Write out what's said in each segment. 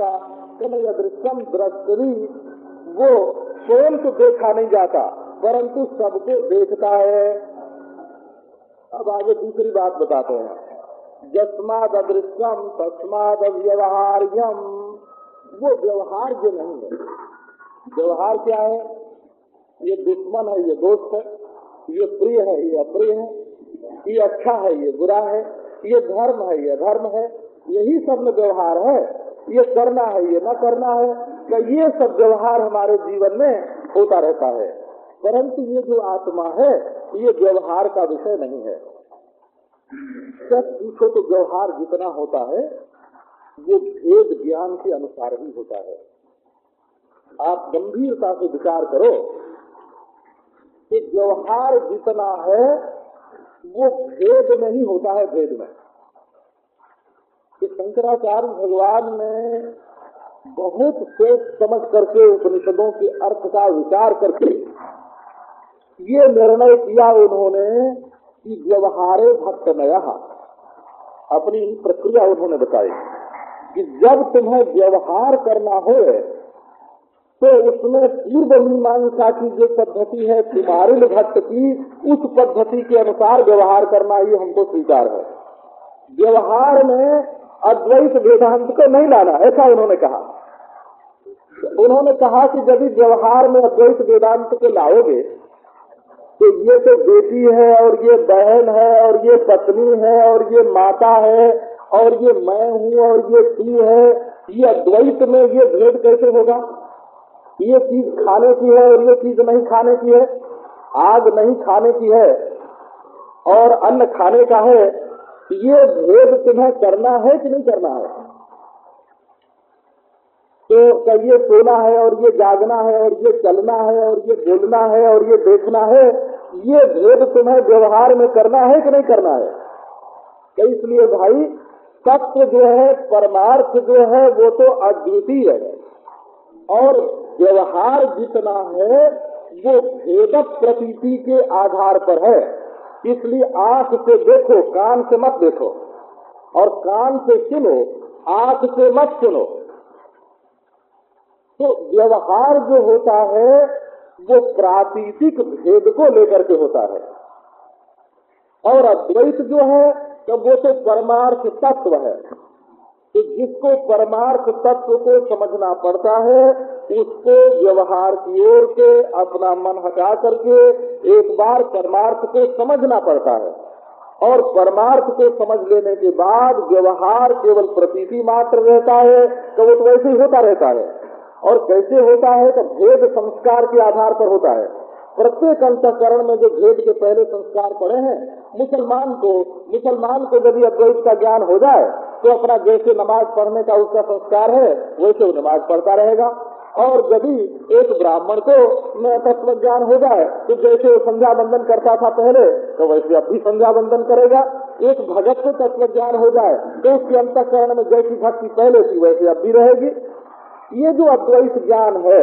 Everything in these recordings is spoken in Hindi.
का अदृश्यम दृष्टि वो स्वयं तो देखा नहीं जाता, परंतु सबको देखता है। अब आगे दूसरी बात बताते हैं। जस्माद अदृश्यम तस्माद व्यवहार्यम वो व्यवहार जो नहीं है। व्यवहार क्या है? ये दुश्मन है, ये दोस्त है, ये प्रिय है, ये अप्रिय है, ये अच्छा है, ये बुरा है, ये धर्म है, ये धर्म है, यही सब में व्यवहार है। ये करना है, ये ना करना है, क्या ये सब व्यवहार हमारे जीवन में होता रहता है? परंतु ये जो आत्मा है, ये व्यवहार का विषय नहीं है। सच पूछो तो व्यवहार जितना होता है, वो भेद ज्ञान के अनुसार ही होता है। आप गंभीरता से विचार करो कि व्यवहार जितना है, वो भेद नहीं होता है, भेद में। कि शंकराचार्य भगवान ने बहुत सोच समझ करके उपनिषदों के अर्थ का विचार करके ये निर्णय किया उन्होंने कि व्यवहारे भक्त नया अपनी प्रक्रिया उन्होंने बताई कि जब तुम्हें व्यवहार करना हो तो उसमें पूर्व मीमांसा की जो पद्धति है कुमारिल भट्ट की, उस पद्धति के अनुसार व्यवहार करना ही हमको स्वीकार है। व्यवहार में अद्वैत वेदांत को नहीं लाना, ऐसा उन्होंने कहा। उन्होंने कहा कि यदि व्यवहार में अद्वैत वेदांत को लाओगे तो ये तो बेटी है, और ये बहन है, और ये पत्नी है, और ये माता है, और ये मैं हूँ, और ये तू है, ये अद्वैत में ये भेद कैसे होगा? ये चीज़ खाने की है, और ये चीज़ नहीं खाने की है। आग नहीं खाने की है, और अन्न खाने का है ये भेद तुम्हें करना है कि नहीं करना है? तो ये सोना है और ये जागना है और ये चलना है और ये बोलना है और ये देखना है, ये भेद तुम्हें व्यवहार में करना है कि नहीं करना है? तो इसलिए भाई सत्य जो है, परमार्थ जो है, वो तो अद्वितीय है। और व्यवहार जितना है, वो भेद प्रतीति के आधार पर है। इसलिए आँख से देखो, कान से मत देखो, और कान से सुनो, आँख से मत सुनो। तो व्यवहार जो होता है, वो प्रातीतिक भेद को लेकर के होता है। और अद्वैत जो है तो वो तो परमार्थ तत्व है। तो जिसको परमार्थ तत्व को समझना पड़ता है, उसको व्यवहार की ओर के अपना मन हटा करके एक बार परमार्थ को समझना पड़ता है। और परमार्थ को समझ लेने के बाद व्यवहार केवल प्रतीति मात्र रहता है तो वो तो वैसे ही होता रहता है। और कैसे होता है तो भेद संस्कार के आधार पर होता है। प्रत्येक अंतकरण में जो भेद के पहले संस्कार पड़े हैं, मुसलमान को मुसलमान को यदि अद्वैत का ज्ञान हो जाए तो अपना जैसे नमाज़ पढ़ने का उसका संस्कार है वैसे वो नमाज़ पढ़ता रहेगा। और यदि एक ब्राह्मण को तत्व ज्ञान हो जाए तो जैसे वो संध्या बंदन करता था पहले तो वैसे अब भी संध्या बंदन करेगा। एक भगत को तत्व ज्ञान हो जाए तो उसके अंतकरण में जैसी भक्ति पहले थी, वैसे अब भी रहेगी। ये जो अद्वैत ज्ञान है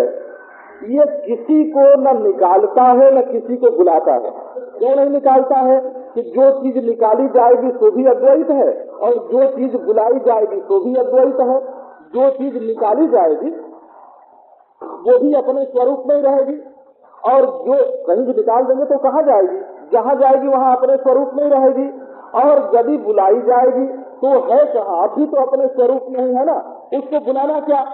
ये किसी को न निकालता है, न किसी को बुलाता है। क्यों नहीं निकालता है? कि जो चीज़ निकाली जाएगी तो भी अद्वैत है, और जो चीज़ बुलाई जाएगी तो भी अद्वैत है। जो चीज़ निकाली जाएगी, वो भी अपने स्वरूप में ही रहेगी। और जो कहीं भी निकाल देंगे तो कहाँ जाएगी? जहाँ जाएगी, वहाँ अपने स्वरूप में ही रहेगी। और यदि बुलाई जाएगी तो है कहा? अभी तो अपने स्वरूप में ही है ना। उसको बुलाना क्या?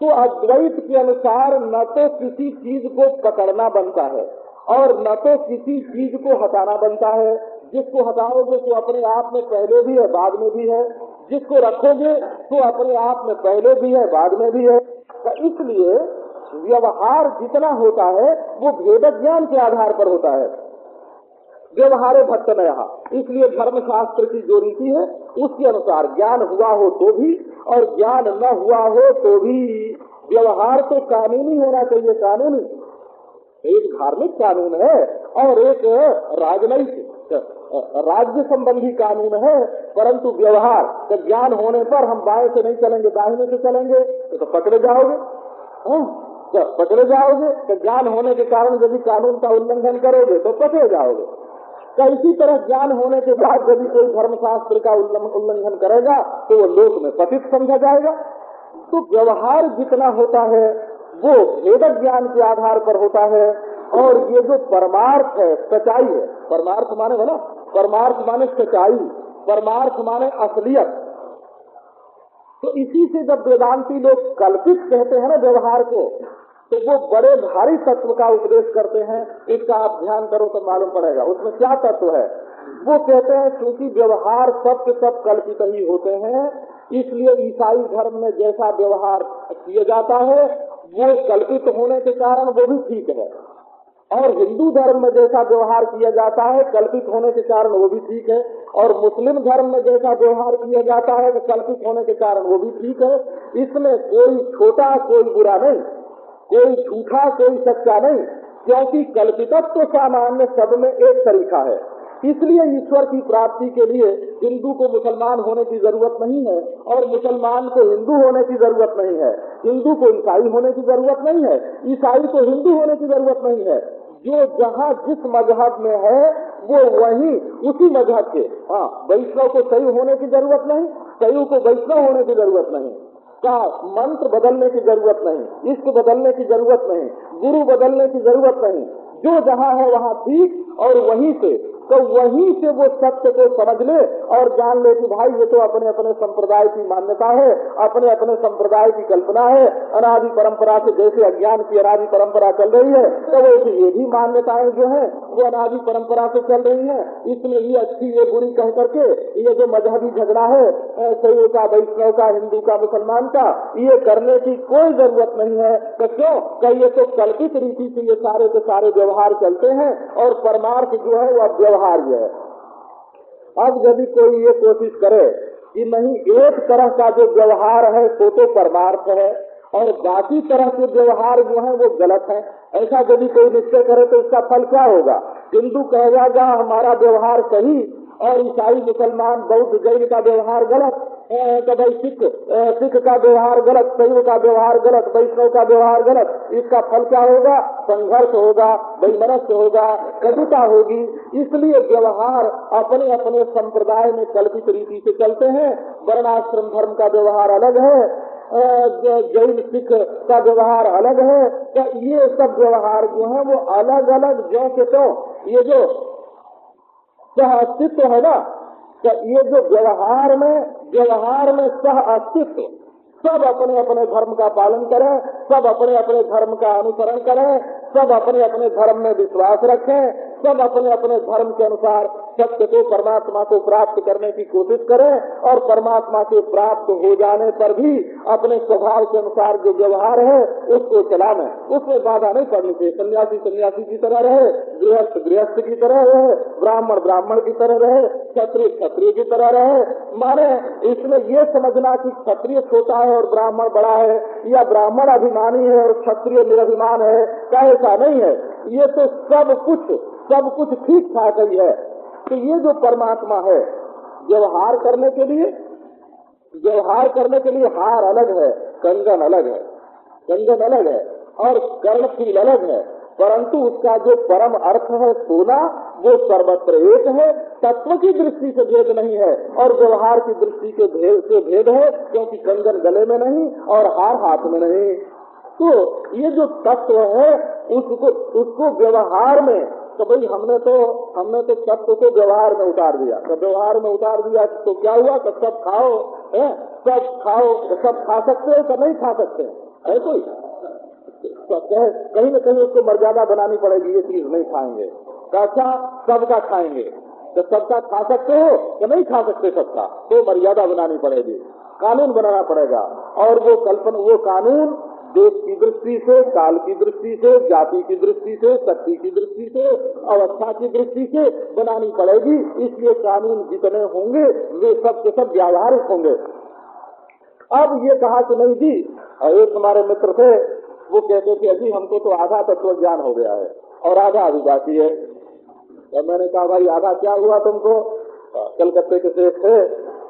तो अद्वैत के अनुसार न तो किसी चीज़ को पकड़ना बनता है, और न तो किसी चीज़ को हटाना बनता है। जिसको हटाओगे तो अपने आप में पहले भी है, बाद में भी है। जिसको रखोगे तो अपने आप में पहले भी है, बाद में भी है। तो इसलिए व्यवहार जितना होता है, वो भेद ज्ञान के आधार पर होता है। व्यवहारे भक्त नया। इसलिए धर्म शास्त्र की जो रीति है उसके अनुसार ज्ञान हुआ हो तो भी और ज्ञान न हुआ हो तो भी व्यवहार तो कानूनी होना चाहिए कानूनी। एक धार्मिक कानून है और एक राजनैतिक राज्य संबंधी कानून है परंतु व्यवहार तो ज्ञान होने पर हम बाएँ से नहीं चलेंगे दाहिने से चलेंगे तो, तो पकड़े जाओगे। तो पकड़े जाओगे तो ज्ञान होने के कारण यदि कानून का उल्लंघन करोगे तो पकड़े जाओगे। तो इसी तरह ज्ञान होने के बाद यदि कोई धर्मशास्त्र का उल्लंघन करेगा तो वो लोक में पतित समझा जाएगा। तो व्यवहार जितना होता है, वो भेदक ज्ञान के आधार पर होता है। और ये जो परमार्थ है, सच्चाई है, परमार्थ माने बोला परमार्थ माने सच्चाई, परमार्थ माने असलियत। तो इसी से जब वेदांती लोग कल्पित कहते हैं ना व्यवहार को तो वो बड़े भारी तत्व का उपदेश करते हैं, इसका आप ध्यान करो तो मालूम पड़ेगा। उसमें क्या तत्व है? वो कहते हैं क्योंकि व्यवहार सब के सब कल्पित ही होते हैं, इसलिए ईसाई धर्म में जैसा व्यवहार किया जाता है, वो कल्पित होने के कारण वो भी ठीक है। और हिंदू धर्म में जैसा व्यवहार किया जाता है, कल्पित होने के कारण वो भी ठीक है। और मुस्लिम धर्म में जैसा व्यवहार किया जाता है कल्पित होने के कारण वो भी ठीक है। इसमें कोई छोटा, कोई बुरा नहीं। कोई झूठा, कोई सच्चा नहीं, क्योंकि कल्पितत्व तो सामान्य सब में एक तरीका है। इसलिए ईश्वर की प्राप्ति के लिए हिंदू को मुसलमान होने की ज़रूरत नहीं है और मुसलमान को हिंदू होने की ज़रूरत नहीं है। हिंदू को ईसाई होने की ज़रूरत नहीं है, ईसाई को हिंदू होने की ज़रूरत नहीं है। जो जहाँ जिस मज़हब में है, वो वही उसी मज़हब के। हाँ वैष्णव को सही होने की ज़रूरत नहीं, सही को वैष्णव होने की ज़रूरत नहीं। का मंत्र बदलने की ज़रूरत नहीं इसको बदलने की ज़रूरत नहीं, गुरु बदलने की ज़रूरत नहीं। जो जहाँ है वहाँ ठीक और वहीं से तो वहीं से वो सत्य को समझ ले और जान ले कि भाई ये तो अपने अपने संप्रदाय की मान्यता है, अपने अपने संप्रदाय की कल्पना है, अनादि परंपरा से जैसे अज्ञान की अनादि परंपरा चल रही है तो वैसे ये भी मान्यताएँ जो है, वो अनादि परंपरा से चल रही है। इसमें ये अच्छी, ये बुरी कह करके ये जो मजहबी झगड़ा है शैव का, वैष्णव का, हिंदू का, मुसलमान का, ये करने की कोई ज़रूरत नहीं है। तो क्यों? कही तो कल्पित रीति से ये सारे के सारे व्यवहार चलते हैं और परमार्थ जो है वो व्यवहार्य है। अब यदि कोई ये कोशिश करे कि नहीं, एक तरह का जो व्यवहार है तो तो परमार्थ है, और बाकी तरह के व्यवहार जो है, वो गलत है। ऐसा यदि कोई निश्चय करे तो इसका फल क्या होगा? हिंदू कहेगा हमारा व्यवहार सही और ईसाई मुसलमान, बौद्ध जैन का व्यवहार गलत तो भाई सिख सिख का व्यवहार गलत शैव का व्यवहार गलत, वैष्णव का व्यवहार गलत, इसका फल क्या होगा? संघर्ष होगा, वैमनस्य होगा, कटुता होगी। इसलिए व्यवहार अपने अपने संप्रदाय में कल्पित रीति से चलते हैं। वर्णाश्रम धर्म का व्यवहार अलग है। जैन सिख का व्यवहार अलग है। तो ये सब व्यवहार जो है, वो अलग अलग जो के तो ये जो अस्तित्व है ना तो ये जो व्यवहार में व्यवहार में सह अस्तित्व, सब अपने अपने धर्म का पालन करें, सब अपने अपने धर्म का अनुसरण करें, सब अपने अपने धर्म में विश्वास रखें सब अपने अपने धर्म के अनुसार सत्य को परमात्मा को प्राप्त करने की कोशिश करें और परमात्मा के प्राप्त हो जाने पर भी अपने स्वभाव के अनुसार जो व्यवहार है, उसको चलाने। उसमें बाधा नहीं पड़नी चाहिए। सन्यासी सन्यासी की तरह रहे, गृहस्थ गृहस्थ की तरह रहे, ब्राह्मण ब्राह्मण की तरह रहे, क्षत्रिय क्षत्रिय की तरह रहे। माने इसमें ये समझना कि क्षत्रिय छोटा है और ब्राह्मण बड़ा है, या ब्राह्मण अभिमानी है और क्षत्रिय निराभिमान है क्या ऐसा नहीं है। ये तो सब कुछ सब कुछ ठीक ठाक ही है। तो ये जो परमात्मा है, व्यवहार करने के लिए, व्यवहार करने के लिए हार अलग है, कंगन अलग है। कंगन अलग है और कर्णफूल अलग है। परंतु उसका जो परम अर्थ है सोना, वो सर्वत्र एक है। तत्व की दृष्टि से भेद नहीं है और व्यवहार की दृष्टि के भेद से भेद है, क्योंकि कंगन गले में नहीं और हार हाथ में नहीं। तो ये जो तत्व है, उसको उसको व्यवहार में तो भाई हमने तो हमने तो तत्व को व्यवहार में उतार दिया। तो व्यवहार में उतार दिया तो क्या हुआ? तो सब खाओ, है? सब खाओ तो सब खा सकते हो तो नहीं खा सकते है? कोई। तो कहीं न कहीं उसको मर्यादा बनानी पड़ेगी, ये चीज़ नहीं खाएँगे। अच्छा सबका खाएँगे। तो सबका खा सकते हो तो नहीं खा सकते सबका? तो मर्यादा बनानी पड़ेगी। कानून बनाना पड़ेगा। और वो कल्पना, वो कानून देश की दृष्टि से, काल की दृष्टि से, जाति की दृष्टि से, शक्ति की दृष्टि से, अवस्था की दृष्टि से बनानी पड़ेगी। इसलिए कानून जितने होंगे, वे सब के सब व्यावहारिक होंगे। अब ये कहा कि नहीं जी, एक हमारे मित्र थे, वो कहते थे, अजी, हमको तो आधा तत्व ज्ञान हो गया है और आधा अभी बाकी है। तो मैंने कहा, भाई, आधा क्या हुआ तुमको? कलकत्ते के शेख थे,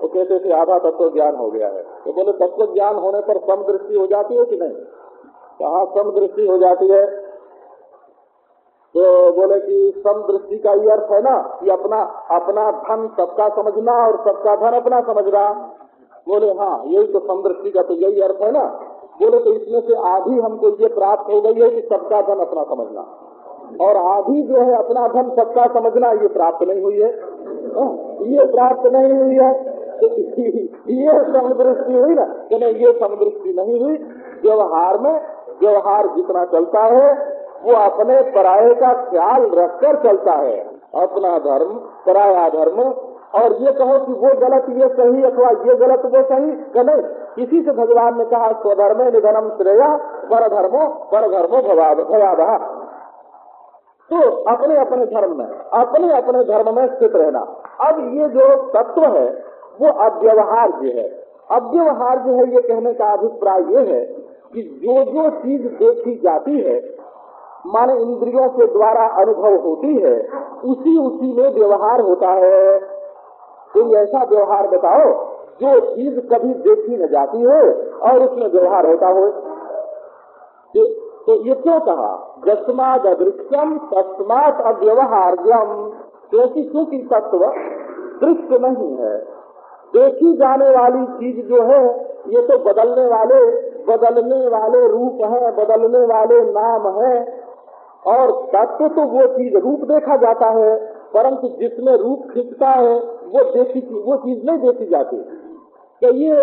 वो कहते थे, आधा तत्व ज्ञान हो गया है। तो बोले तत्व ज्ञान होने पर सम दृष्टि हो जाती है कि नहीं? कहा सम दृष्टि हो जाती है। तो बोले कि सम दृष्टि का ये अर्थ है ना कि अपना अपना धन सबका समझना और सबका धन अपना समझना। बोले हाँ यही तो समदृष्टि का तो यही अर्थ है ना। बोले तो इसमें से आधी हमको ये प्राप्त हो गई है कि सबका धन अपना समझना। और आधी जो है अपना धन सबका समझना ये प्राप्त नहीं हुई है। हाँ, ये प्राप्त नहीं हुई है। ये समदृष्टि हुई ना कि नहीं ये समदृष्टि नहीं हुई। व्यवहार में व्यवहार जितना चलता है, वो अपने पराये का ख्याल रखकर चलता है। अपना धर्म, पराया धर्म, और ये कहो कि वो गलत, ये सही, अथवा ये गलत, वो सही, का नहीं? किसी से भगवान ने कहा, स्वधर्म निधनम श्रेया पर धर्मो पर धर्मो भयावह तो अपने अपने धर्म में, अपने अपने धर्म में स्थित रहना। अब ये जो तत्व है, वो अव्यवहार्य है। अव्यवहार्य है, ये कहने का अभिप्राय ये है कि जो जो चीज़ देखी जाती है, माने इंद्रियों के द्वारा अनुभव होती है, उसी उसी में व्यवहार होता है। कोई ऐसा व्यवहार बताओ, जो चीज़ कभी देखी न जाती हो और उसमें व्यवहार होता हो। तो ये क्यों कहा? जस्माद अदृश्यम तस्मात अव्यवहार्यम। क्योंकि क्योंकि तत्व दृश्य नहीं है। देखी जाने वाली चीज़ जो है, ये तो बदलने वाले बदलने वाले रूप है, बदलने वाले नाम है। और तत्व तो वो चीज़ रूप देखा जाता है, परंतु जिसमें रूप खिंचता है, वो देखी वो चीज़ नहीं देखी जाती। तो ये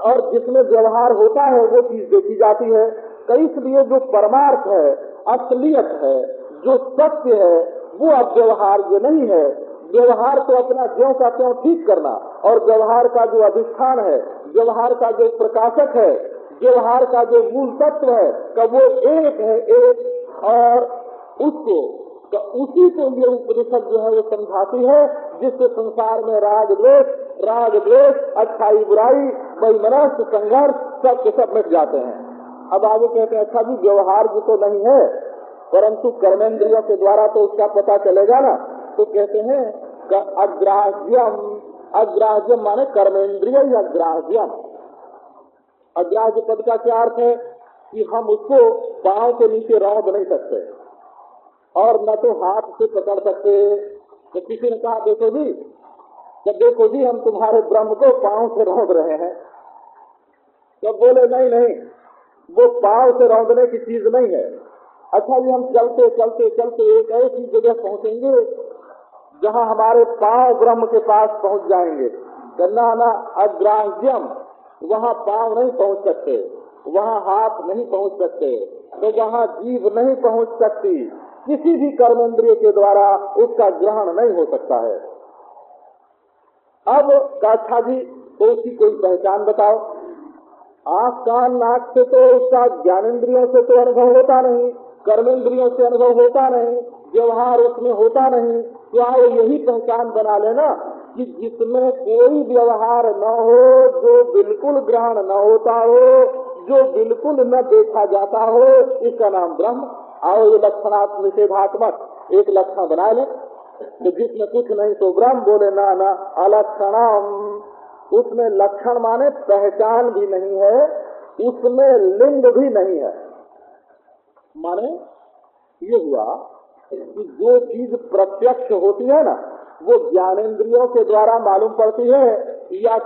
और जिसमें व्यवहार होता है, वो चीज़ देखी जाती है। तो इसलिए जो परमार्थ है, असलियत है, जो सत्य है, वो अब व्यवहार ये नहीं है। व्यवहार तो अपना ज्यो का त्यों ठीक करना, और व्यवहार का जो अधिष्ठान है व्यवहार का जो प्रकाशक है, व्यवहार का जो मूल तत्व है, का वो एक है, एक, और उसको उसी को ये उपनिषद जो है, वो समझाती है, जिससे संसार में राग द्वेष राग द्वेष, अच्छाई बुराई मनस संघर्ष, सब के सब मिट जाते हैं। अब आगे कहते हैं अच्छा जी, व्यवहार जो तो नहीं है, परंतु कर्मेंद्रियों के द्वारा तो उसका पता चलेगा ना। तो कहते हैं अग्राह्यम अग्राह्यम माने कर्मेंद्रिय अग्राह्यम अग्राह्य। पद का क्या अर्थ है? कि हम उसको पाँव के नीचे रौद नहीं सकते। और न तो हाथ से पकड़ सकते। तो किसी ने कहा, देखो जी, जब देखो जी, हम तुम्हारे ब्रह्म को पाँव से रौद रहे हैं। तब बोले, नहीं नहीं, वो पाँव से रौदने की चीज़ नहीं है। अच्छा जी, हम चलते चलते चलते, एक ऐसी जगह पहुँचेंगे जहाँ हमारे पाँव ब्रह्म के पास पहुँच जाएँगे। गन्ना अग्राह्यम वहाँ पाँव नहीं पहुँच सकते, वहाँ हाथ नहीं पहुँच सकते तो वहाँ जीव नहीं पहुँच सकती। किसी भी कर्मेंद्रिय के द्वारा उसका ग्रहण नहीं हो सकता है। अब काछा जी तो उसकी कोई पहचान बताओ। आँख कान नाक से तो उसका ज्ञानेन्द्रियों से तो अनुभव होता नहीं, कर्मेंद्रियों से अनुभव होता नहीं, व्यवहार उसमें होता नहीं। आओ यही पहचान बना लेना कि जिसमें कोई व्यवहार न हो, जो बिल्कुल ग्रहण न होता हो, जो बिल्कुल न देखा जाता हो, इसका नाम ब्रह्म। आओ ये लक्षणात्म निषेधात्मक एक लक्षण बना ले। तो जिसमें कुछ नहीं तो ब्रह्म बोले, ना ना, अलक्षणम। उसमें लक्षण माने पहचान भी नहीं है, उसमें लिंग भी नहीं है। माने ये हुआ कि जो चीज़ प्रत्यक्ष होती है ना, वो ज्ञानेन्द्रियों के द्वारा मालूम पड़ती है, या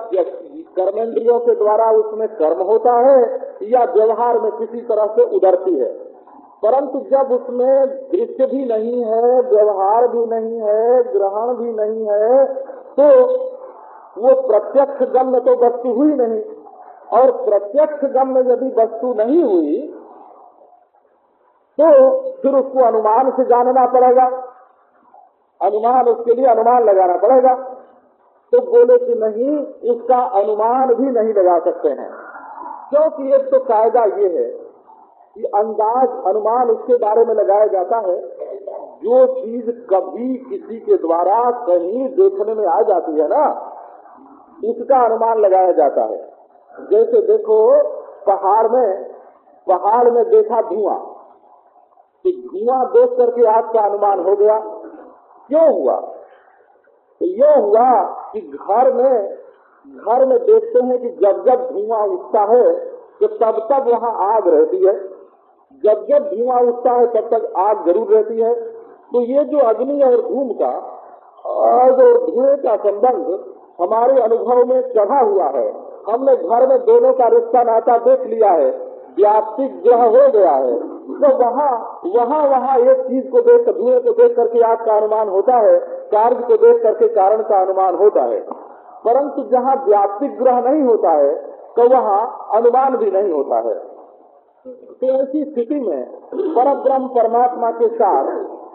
कर्मेंद्रियों के द्वारा उसमें कर्म होता है, या व्यवहार में किसी तरह से उधरती है। परंतु जब उसमें दृश्य भी नहीं है, व्यवहार भी नहीं है, ग्रहण भी नहीं है तो वो प्रत्यक्ष गम्य तो वस्तु हुई नहीं। और प्रत्यक्ष गम्य यदि वस्तु नहीं हुई तो फिर उसको अनुमान से जानना पड़ेगा। अनुमान उसके लिए अनुमान लगाना पड़ेगा। तो बोले कि नहीं, इसका अनुमान भी नहीं लगा सकते हैं। क्योंकि एक तो कायदा ये है कि अंदाज अनुमान उसके बारे में लगाया जाता है। जो चीज़ कभी किसी के द्वारा कहीं देखने में आ जाती है ना, उसका अनुमान लगाया जाता है। जैसे देखो, पहाड़ में पहाड़ में देखा धुआँ। तो धुआँ देख करके आपका अनुमान हो गया। क्यों हुआ? तो ये हुआ कि घर में घर में देखते हैं कि जब जब धुआँ उठता है तो तब तक वहाँ आग रहती है। जब जब धुआँ उठता है, तब तक आग ज़रूर रहती है। तो ये जो अग्नि और धूम का, आग और धुएँ का संबंध हमारे अनुभव में चढ़ा हुआ है। हमने घर में दोनों का रिश्ता नाता देख लिया है। व्याप्तिक ग्रह हो गया है। तो वहाँ वहाँ वहाँ एक चीज़ को देख, धुएँ को देख करके आग का अनुमान होता है कार्य को देख करके कारण का अनुमान होता है। परंतु जहाँ व्याप्तिक ग्रह नहीं होता है तो वहाँ अनुमान भी नहीं होता है। तो ऐसी स्थिति में पर ब्रह्म परमात्मा के साथ,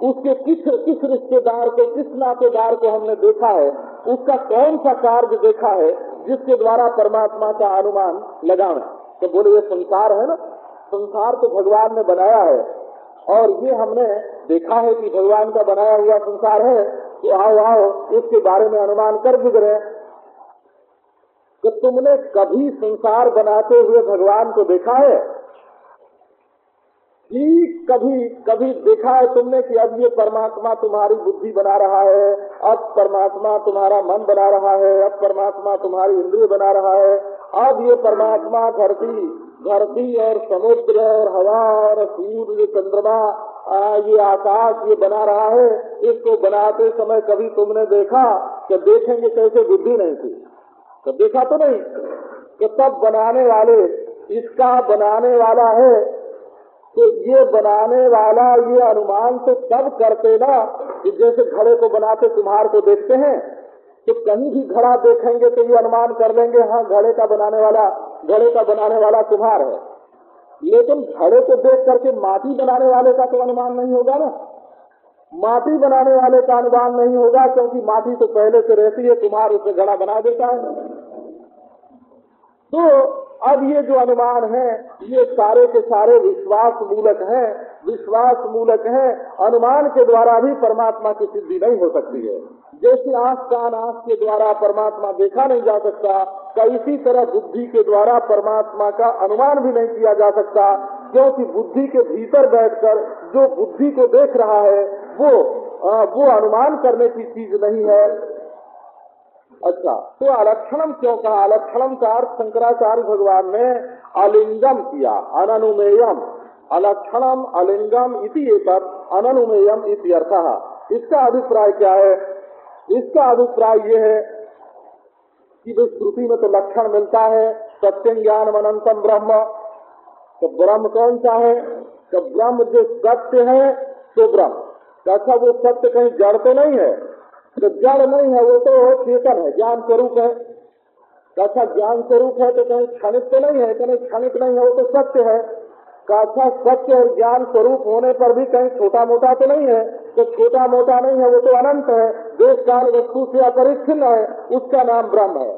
उसके किस किस रिश्तेदार को, किस नातेदार को हमने देखा है, उसका कौन सा कार्य देखा है, जिसके द्वारा परमात्मा का अनुमान लगावे तो बोले, ये संसार है ना? संसार तो भगवान ने बनाया है। और ये हमने देखा है कि भगवान का बनाया हुआ संसार है तो आओ आओ, इसके बारे में अनुमान कर गुजरे। कि तुमने कभी संसार बनाते हुए भगवान को देखा है? कि कभी कभी देखा है तुमने कि अब ये परमात्मा तुम्हारी बुद्धि बना रहा है, अब परमात्मा तुम्हारा मन बना रहा है, अब परमात्मा तुम्हारी इंद्रिय बना रहा है अब ये परमात्मा धरती धरती और समुद्र और हवा और सूर्य, चंद्रमा ये आकाश ये बना रहा है, इसको बनाते समय कभी तुमने देखा कि देखेंगे कैसे बुद्धि नहीं थी। तो देखा तो नहीं? कि तब बनाने वाले, इसका बनाने वाला है। तो ये बनाने वाला, ये अनुमान तो तब करते ना कि जैसे घड़े को बनाते कुम्हार को देखते हैं। तो कहीं भी घड़ा देखेंगे तो ये अनुमान कर लेंगे हाँ घड़े का बनाने वाला, घड़े का बनाने वाला कुम्हार है। लेकिन घड़े को देख करके माटी बनाने वाले का तो अनुमान नहीं होगा ना। माटी बनाने वाले का अनुमान नहीं होगा, क्योंकि माटी तो पहले से रहती है, कुम्हार उसे घड़ा बना देता है। तो अब ये जो अनुमान है, ये सारे के सारे विश्वास मूलक हैं, विश्वास मूलक हैं। अनुमान के द्वारा भी परमात्मा की सिद्धि नहीं हो सकती है। जैसे आँख कान आँख के द्वारा परमात्मा देखा नहीं जा सकता का इसी तरह बुद्धि के द्वारा परमात्मा का अनुमान भी नहीं किया जा सकता, क्योंकि बुद्धि के भीतर बैठकर जो बुद्धि को देख रहा है, वो वो अनुमान करने की चीज़ नहीं है। अच्छा तो अलक्षणम क्यों कहा? अलक्षणम का अर्थ शंकराचार्य भगवान ने अलिंगम किया, अननुमेयम। अलक्षणम अलिंगम इति एक अननुमेयम इति अर्थ। इसका अभिप्राय क्या है? इसका अभिप्राय ये है कि भाई श्रुति में तो लक्षण मिलता है, सत्य ज्ञान अनंतम ब्रह्म। तो ब्रह्म कौन सा है? तो ब्रह्म जो सत्य है तो ब्रह्म। अच्छा वो सत्य कहीं जड़ तो नहीं है तो जड़ नहीं है, वो तो चेतन है, ज्ञान स्वरूप है। अच्छा ज्ञान स्वरूप है तो कहीं क्षणित तो नहीं है, कहीं क्षणित नहीं है, वो तो सत्य है। अच्छा सत्य और ज्ञान स्वरूप होने पर भी कहीं छोटा मोटा तो नहीं है। तो छोटा मोटा नहीं है, वो तो अनंत है। देश काल वस्तु से अपरिच्छिन्न है, उसका नाम ब्रह्म है।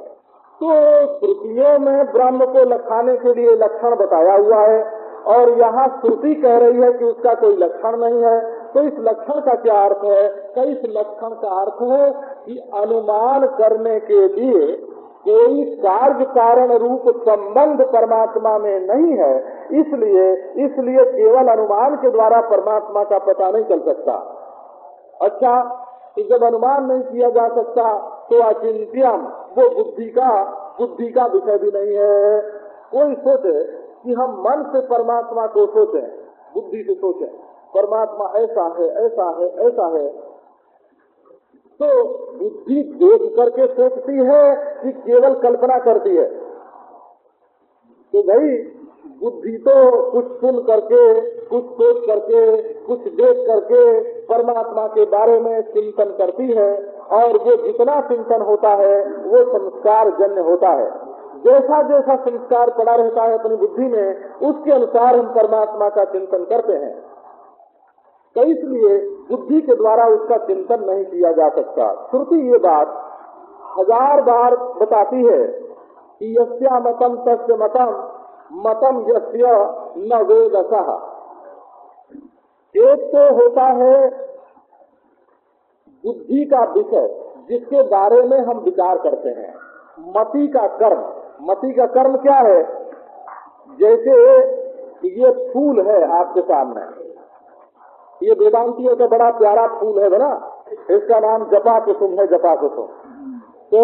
तो श्रुतियों में ब्रह्म को लखाने के लिए लक्षण बताया हुआ है, और यहाँ श्रुति कह रही है कि उसका कोई लक्षण नहीं है। तो इस लक्षण का क्या अर्थ है? तो इस लक्षण का अर्थ है कि अनुमान करने के लिए कोई कार्य कारण रूप संबंध परमात्मा में नहीं है। इसलिए इसलिए केवल अनुमान के द्वारा परमात्मा का पता नहीं चल सकता। अच्छा जब अनुमान नहीं किया जा सकता तो अचिंत्यम, वो बुद्धि का बुद्धि का विषय भी नहीं है। कोई सोचे कि हम मन से परमात्मा को सोचे, बुद्धि से सोचें। परमात्मा ऐसा है ऐसा है ऐसा है। तो बुद्धि देख करके सोचती है कि केवल कल्पना करती है। तो भाई, बुद्धि तो कुछ सुन करके, कुछ सोच करके, कुछ देख करके परमात्मा के बारे में चिंतन करती है और वो जितना चिंतन होता है, वो संस्कार जन्य होता है। जैसा जैसा संस्कार पड़ा रहता है अपनी बुद्धि में, उसके अनुसार हम परमात्मा का चिंतन करते हैं। तो इसलिए बुद्धि के द्वारा उसका चिंतन नहीं किया जा सकता। श्रुति ये बात हज़ार बार बताती है कि यस्या मतम तस्य मतम मतम यस्य न वेद एक तो होता है बुद्धि का विषय, जिसके बारे में हम विचार करते हैं। मति का कर्म, मति का कर्म क्या है? जैसे ये फूल है आपके सामने। ये वेदांतियों का बड़ा प्यारा फूल है ना? इसका नाम जपा कुसुम है, जपा कुसुम तो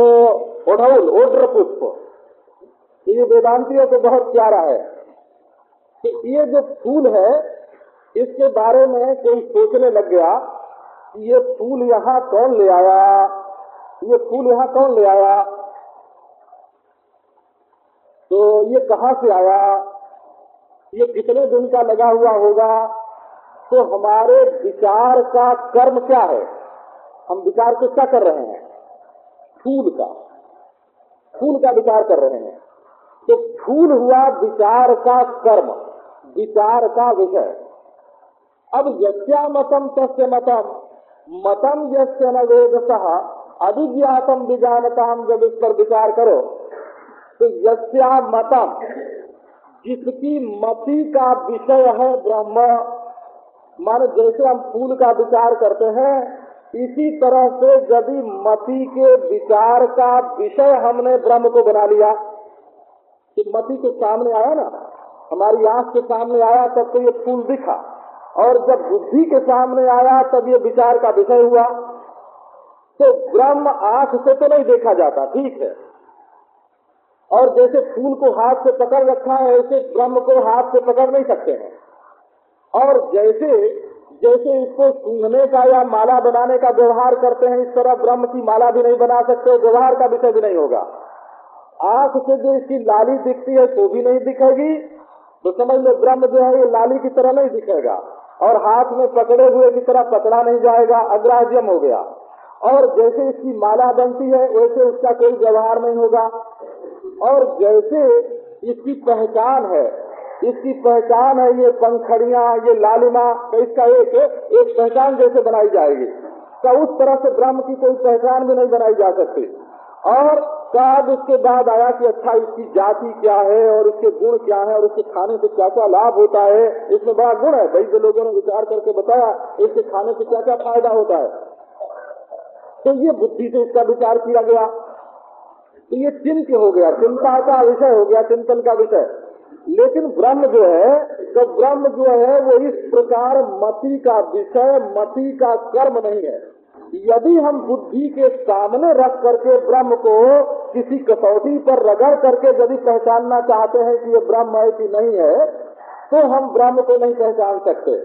ओढ़ौल ओड्र पुष्प ये वेदांतियों को बहुत प्यारा है। तो ये जो फूल है, इसके बारे में कोई सोचने लग गया कि ये फूल यहाँ कौन ले आया? ये फूल यहाँ कौन ले आया? तो ये कहाँ से आया? ये कितने दिन का लगा हुआ होगा? तो हमारे विचार का कर्म क्या है? हम विचार को क्या कर रहे हैं? फूल का। फूल का विचार कर रहे हैं। तो फूल हुआ विचार का कर्म, विचार का विषय। अब यस्या मतम तस्य मतम मतम यस्य न वेद सह अभिज्ञातम विजानताम जब इस पर विचार करो तो यस्या मतम, जिसकी मति का विषय है ब्रह्म। मान जैसे हम फूल का विचार करते हैं, इसी तरह से यदि मति के विचार का विषय हमने ब्रह्म को बना लिया कि मति के सामने आया ना, हमारी आँख के सामने आया, तब तो ये फूल दिखा, और जब बुद्धि के सामने आया, तब ये विचार का विषय हुआ। तो ब्रह्म आँख से तो नहीं देखा जाता, ठीक है। और जैसे फूल को हाथ से पकड़ रखा है, ऐसे ब्रह्म को हाथ से पकड़ नहीं सकते हैं। और जैसे जैसे इसको सूंघने का या माला बनाने का व्यवहार करते हैं, इस तरह ब्रह्म की माला भी नहीं बना सकते, व्यवहार का विषय भी नहीं होगा। आँख से जो इसकी लाली दिखती है तो भी नहीं दिखेगी। तो समझ लो, ब्रह्म जो है, ये लाली की तरह नहीं दिखेगा। और हाथ में पकड़े हुए की तरह पकड़ा नहीं जाएगा, अग्राह्यम हो गया। और जैसे इसकी माला बनती है, वैसे उसका कोई व्यवहार नहीं होगा। और जैसे इसकी पहचान है इसकी पहचान है ये पंखड़िया, ये लालिमा तो इसका एक एक पहचान जैसे बनाई जाएगी। तो उस तरह से ब्रह्म की कोई पहचान भी नहीं बनाई जा सकती। और कब उसके बाद आया कि अच्छा इसकी जाति क्या है, और इसके गुण क्या है, और इसके खाने से क्या क्या लाभ होता है, इसमें बड़ा गुण है। जो लोगों ने विचार करके बताया, इसके खाने से क्या क्या फ़ायदा होता है। तो ये बुद्धि से इसका विचार किया गया। तो ये चिंत हो गया। चिंता का विषय हो गया, चिंतन का विषय। लेकिन ब्रह्म जो है तो ब्रह्म जो है, वो इस प्रकार मति का विषय, मति का कर्म नहीं है। यदि हम बुद्धि के सामने रख करके ब्रह्म को किसी कसौटी पर रगड़ करके यदि पहचानना चाहते हैं कि ये ब्रह्म है कि नहीं है तो हम ब्रह्म को नहीं पहचान सकते।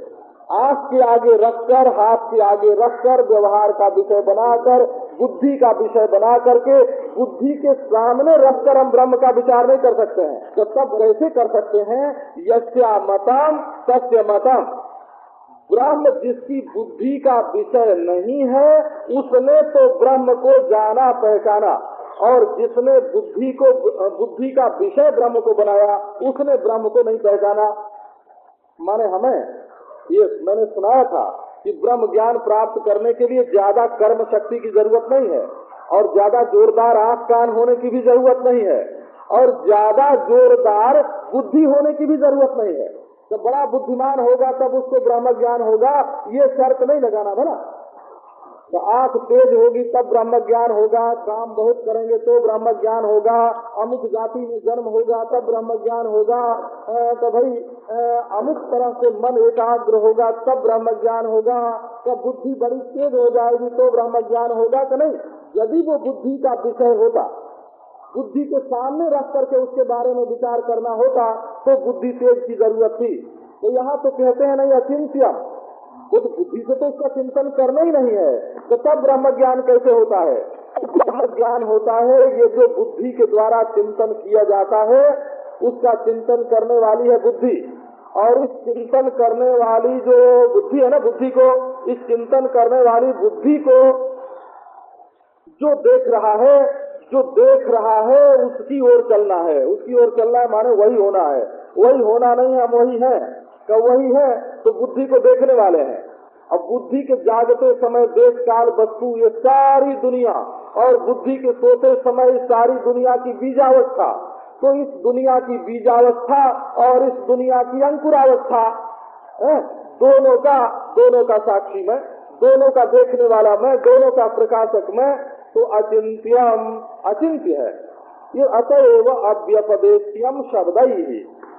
आँख के आगे रखकर, हाथ के आगे रखकर, व्यवहार का विषय बनाकर बुद्धि का विषय बना करके बुद्धि के सामने रखकर हम ब्रह्म का विचार नहीं कर सकते हैं। तो तब कैसे कर सकते हैं यश्या मतम सत्य मतम। ब्रह्म जिसकी बुद्धि का विषय नहीं है, उसने तो ब्रह्म को जाना, पहचाना। और जिसने बुद्धि को, बुद्धि का विषय ब्रह्म को बनाया, उसने ब्रह्म को नहीं पहचाना। माने हमें, ये मैंने सुनाया था कि ब्रह्म ज्ञान प्राप्त करने के लिए ज़्यादा कर्म शक्ति की ज़रूरत नहीं है और ज़्यादा जोरदार आँख कान होने की भी ज़रूरत नहीं है और ज़्यादा जोरदार बुद्धि होने की भी ज़रूरत नहीं है। जब बड़ा बुद्धिमान होगा, तब उसको ब्रह्म ज्ञान होगा। ये शर्त नहीं लगाना भला। तो आँख तेज होगी, तब ब्रह्म ज्ञान होगा। काम बहुत करेंगे तो ब्रह्म ज्ञान होगा। अमुक जाति में जन्म होगा, तब ब्रह्म ज्ञान होगा। तो भाई अमुक तरह से मन एकाग्र होगा, तब ब्रह्म ज्ञान होगा। तब बुद्धि बड़ी तेज हो जाएगी तो ब्रह्म ज्ञान होगा कि नहीं? यदि वो बुद्धि का विषय होता, बुद्धि के सामने रख करके उसके बारे में विचार करना होता तो बुद्धि तेज की ज़रूरत थी। तो यहाँ तो कहते हैं नहीं अचिंत्य तो बुद्धि से तो उसका चिंतन करना ही नहीं है। तो तब ब्रह्म ज्ञान कैसे होता है? ब्रह्म ज्ञान होता है, ये जो बुद्धि के द्वारा चिंतन किया जाता है, उसका चिंतन करने वाली है बुद्धि। और इस चिंतन करने वाली जो बुद्धि है ना बुद्धि को, इस चिंतन करने वाली बुद्धि को जो देख रहा है, जो देख रहा है, उसकी ओर चलना है। उसकी ओर चलना है माने वही होना है। वही होना नहीं, हम वही है। का वही है तो बुद्धि को देखने वाले हैं। अब बुद्धि के जागते समय देश काल वस्तु, ये सारी दुनिया, और बुद्धि के सोते समय सारी दुनिया की बीजावस्था। तो इस दुनिया की बीजावस्था और इस दुनिया की अंकुरावस्था दोनों का दोनों का साक्षी में, दोनों का देखने वाला मैं, दोनों का प्रकाशक मैं तो अचिंत्यम, अचिंत्य है। ये अतएव अव्यपदेश्यम शब्द। ही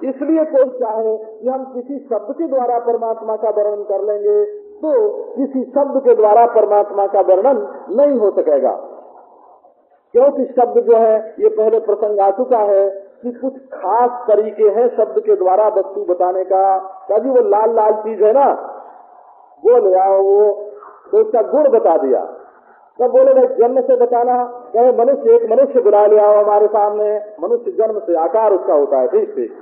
इसलिए कोई चाहे कि हम किसी शब्द के द्वारा परमात्मा का वर्णन कर लेंगे तो किसी शब्द के द्वारा परमात्मा का वर्णन नहीं हो सकेगा। क्योंकि शब्द जो है, ये पहले प्रसंग आ चुका है कि कुछ खास तरीके हैं शब्द के द्वारा वस्तु बताने का। कभी वो लाल लाल चीज़ है ना? वो ले आओ, वो तो उसका गुण बता दिया। तब बोले भाई जन्म से बताना कहे, मनुष्य, एक मनुष्य बुला लिया हो हमारे सामने, मनुष्य जन्म से आकार उसका होता है, ठीक ठीक।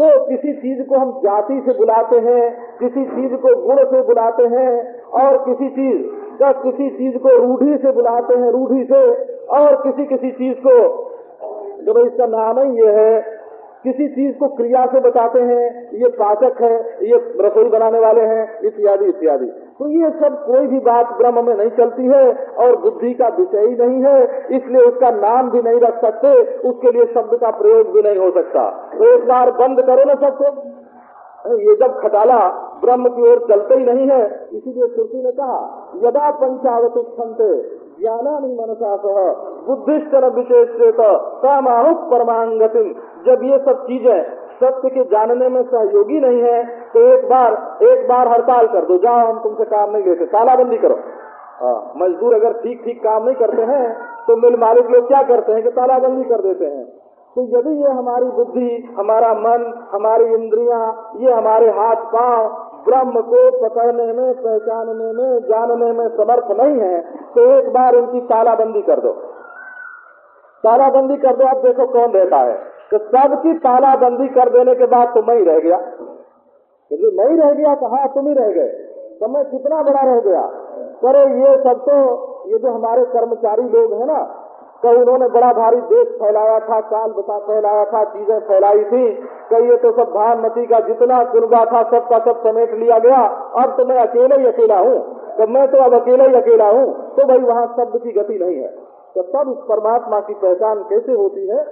तो किसी चीज़ को हम जाति से बुलाते हैं, किसी चीज़ को गुण से बुलाते हैं, और किसी चीज़ का किसी चीज़ को रूढ़ी से बुलाते हैं, रूढ़ी से, और किसी किसी चीज़ को जब इसका नाम ही ये है, किसी चीज़ को क्रिया से बताते हैं, ये पाचक है, ये रसोई बनाने वाले हैं, इत्यादि इत्यादि। तो ये सब कोई भी बात ब्रह्म में नहीं चलती है और बुद्धि का विषय ही नहीं है, इसलिए उसका नाम भी नहीं रख सकते, उसके लिए शब्द का प्रयोग भी नहीं हो सकता। तो एक बार बंद करो ना सबको। ये जब खटाला ब्रह्म की ओर चलते ही नहीं है, इसीलिए श्रुति ने कहा, यदा पंचावत उत्थनते ज्ञानानि मनसा सह बुद्धिष्ट विशेष परमांगति जब ये सब चीज़ें सत्य के जानने में सहयोगी नहीं है तो एक बार एक बार हड़ताल कर दो। जाओ, हम तुमसे काम नहीं लेते। तालाबंदी करो। मजदूर अगर ठीक ठीक काम नहीं करते हैं तो मिल मालिक लोग क्या करते हैं कि तालाबंदी कर देते हैं? तो यदि ये हमारी बुद्धि, हमारा मन, हमारी इंद्रियाँ, ये हमारे हाथ पाँव ब्रह्म को पकड़ने में, पहचानने में, जानने में समर्थ नहीं है तो एक बार इनकी तालाबंदी कर दो। तालाबंदी कर दो आप देखो कौन रहता है। तो सबकी तालाबंदी कर देने के बाद तो मैं ही रह गया। क्योंकि मैं ही रह गया तो हाँ तुम ही रह गए। तो मैं कितना बड़ा रह गया? अरे, ये सब तो ये जो हमारे कर्मचारी लोग हैं ना तो उन्होंने बड़ा भारी देश फैलाया था, काल बता फैलाया था, चीज़ें फैलाई थी तो ये तो सब भानमती का जितना कुर्बा था, सबका सब समेट लिया गया। अब तो मैं अकेला ही अकेला हूँ। तो मैं तो अब अकेला ही अकेला हूँ। तो भाई, वहाँ शब्द की गति नहीं है। तो तब उस परमात्मा की पहचान कैसे होती है?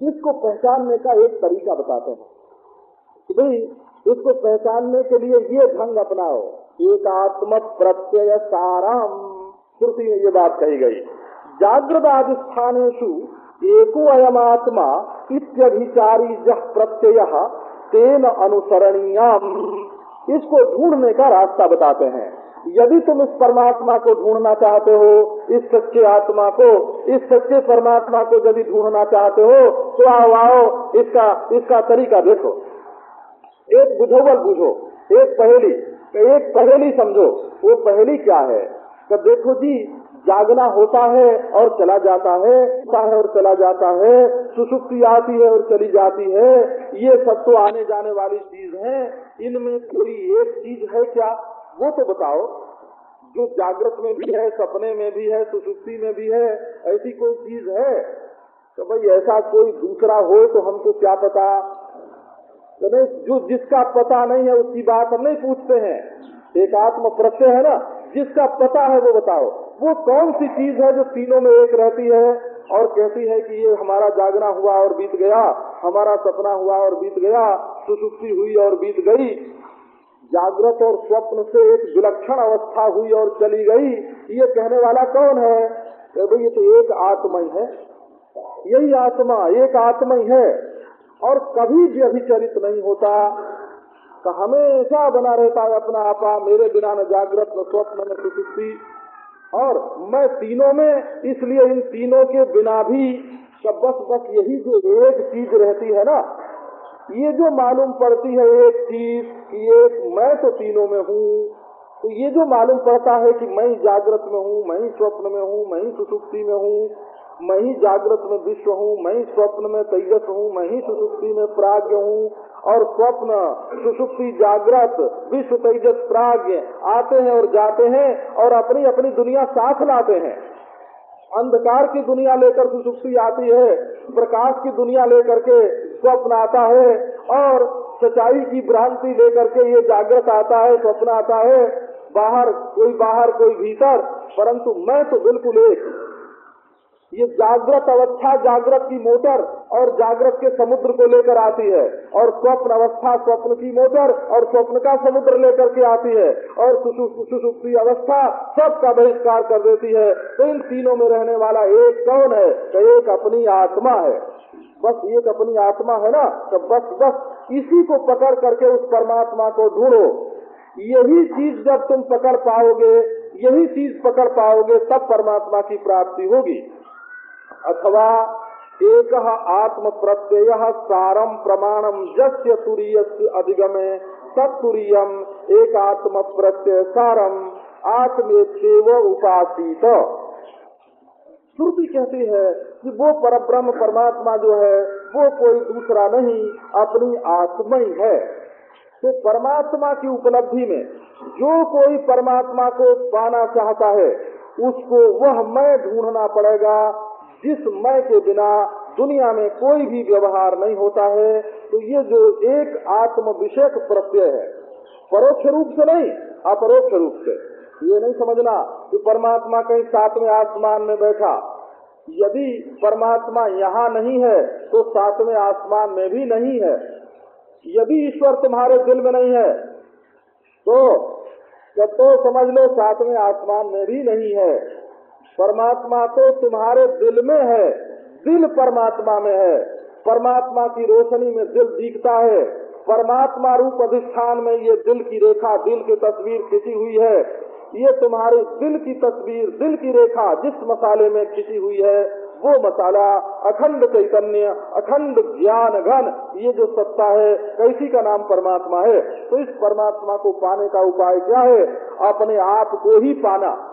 इसको पहचानने का एक तरीका बताते हैं कि भाई, इसको पहचानने के लिए ये ढंग अपनाओ। एक आत्म प्रत्यय साराम श्रुति में ये बात कही गई। जागृत आदिस्थानेशु एको अयम आत्मा इत्यभिचारी जह प्रत्यय तेन अनुसरणीयाम। इसको ढूँढने का रास्ता बताते हैं। यदि तुम इस परमात्मा को ढूंढना चाहते हो, इस सच्चे आत्मा को, इस सच्चे परमात्मा को यदि ढूंढना चाहते हो तो आओ आओ, इसका इसका तरीका देखो। एक बुझोवल बुझो, एक पहेली एक पहेली समझो, वो पहेली क्या है? तो देखो जी, जागना होता है और चला जाता है, होता है और चला जाता है, सुसुप्ति आती है और चली जाती है, ये सब तो आने जाने वाली चीज़ है, इनमें कोई एक चीज़ है क्या? वो तो बताओ, जो जागृत में भी है, सपने में भी है, सुसुप्ति में भी है, ऐसी कोई चीज़ है? तो भाई ऐसा कोई दूसरा हो तो हमको क्या पता? तो नहीं जो जिसका पता नहीं है, उसकी बात हम नहीं पूछते हैं। एक आत्म प्रत्यय है ना, जिसका पता है वो बताओ। वो कौन सी चीज़ है जो तीनों में एक रहती है और कहती है कि ये हमारा जागना हुआ और बीत गया, हमारा सपना हुआ और बीत गया, सुसुप्ति हुई और बीत गई जागृत और स्वप्न से एक विलक्षण अवस्था हुई और चली गई। ये कहने वाला कौन है? भाई, ये तो एक आत्मा ही है। यही आत्मा, एक आत्मा ही है। और कभी भी अभिचरित नहीं होता। तो हमेशा बना रहता है अपना आपा। मेरे बिना न जागृत, न स्वप्न, न सुसुप्ति और मैं तीनों में, इसलिए इन तीनों के बिना भी सब बस बस यही जो एक चीज़ रहती है ना ये जो मालूम पड़ती है एक चीज़ कि एक मैं तो तीनों में हूँ तो ये जो मालूम पड़ता है कि मैं जागृत में हूँ, मैं ही स्वप्न में हूँ, मैं ही सुसुप्ति में हूँ, मैं ही जागृत में विश्व हूँ, मैं ही स्वप्न में तेजस हूँ, मैं ही सुसुप्ति में प्राग्ञ हूँ, और स्वप्न, सुसुप्ति, जागृत, विश्व तेजस, प्राग्ञ आते हैं और जाते हैं और अपनी अपनी दुनिया साथ लाते हैं। अंधकार की दुनिया लेकर सुसुप्ति आती है, प्रकाश की दुनिया लेकर के स्वप्न आता है और सच्चाई की भ्रांति लेकर के ये जागृत आता है, स्वप्न आता है। बाहर कोई बाहर, कोई भीतर, परंतु मैं तो बिल्कुल एक ये जागृत अवस्था, जागृत की मोटर और जागृत के समुद्र को लेकर आती है। और स्वप्न अवस्था, स्वप्न की मोटर और स्वप्न का समुद्र लेकर के आती है। और सुसुप्ति अवस्था सबका बहिष्कार कर देती है। तो इन तीनों में रहने वाला एक कौन है? तो एक अपनी आत्मा है। बस एक अपनी आत्मा है ना? तो बस बस इसी को पकड़ करके उस परमात्मा को ढूंढो। यही चीज़ जब तुम पकड़ पाओगे, यही चीज़ पकड़ पाओगे, तब परमात्मा की प्राप्ति होगी। अथवा एक आत्म प्रत्यय सारम प्रमाणम जस्य तुरीय अधिगमे तत्तुरीयम एक आत्म प्रत्यय सारम आत्मेव उपासित। श्रुति कहती है कि वो पर ब्रह्म परमात्मा जो है, वो कोई दूसरा नहीं, अपनी आत्मा ही है। तो परमात्मा की उपलब्धि में जो कोई परमात्मा को पाना चाहता है, उसको वह मैं ढूंढना पड़ेगा जिस मैं के बिना दुनिया में कोई भी व्यवहार नहीं होता है तो ये जो एक आत्म विषयक प्रत्यय है, परोक्ष रूप से नहीं, अपरोक्ष रूप से। ये नहीं समझना कि परमात्मा कहीं सातवें आसमान में बैठा। यदि परमात्मा यहाँ नहीं है तो सातवें आसमान में भी नहीं है। यदि ईश्वर तुम्हारे दिल में नहीं है तो तो समझ लो सातवें आसमान में भी नहीं है। परमात्मा तो तुम्हारे दिल में है, दिल परमात्मा में है। परमात्मा की रोशनी में दिल दिखता है। परमात्मा रूप अधिष्ठान में ये दिल की रेखा, दिल की तस्वीर खिंची हुई है। ये तुम्हारे दिल की तस्वीर, दिल की रेखा जिस मसाले में खिंची हुई है, वो मसाला अखंड चैतन्य, अखंड ज्ञान घन, ये जो सत्ता है, कैसी का नाम परमात्मा है? तो इस परमात्मा को पाने का उपाय क्या है? अपने आप को ही पाना।